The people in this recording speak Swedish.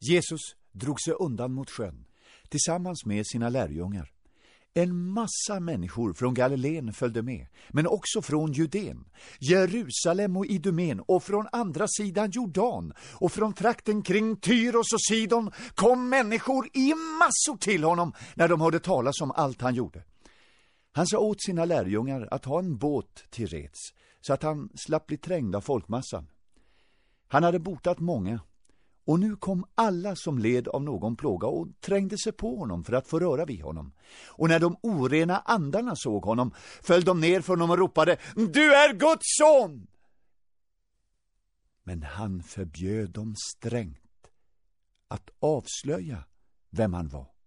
Jesus drog sig undan mot sjön tillsammans med sina lärjungar. En massa människor från Galileen följde med, men också från Judeen, Jerusalem och Idumén och från andra sidan Jordan och från trakten kring Tyros och Sidon kom människor i massor till honom när de hörde talas om allt han gjorde. Han sa åt sina lärjungar att ha en båt till reds så att han slapp bli trängd av folkmassan. Han hade botat många och nu kom alla som led av någon plåga och trängde sig på honom för att få röra vid honom. Och när de orena andarna såg honom föll de ner för honom och ropade Du är Guds son! Men han förbjöd dem strängt att avslöja vem han var.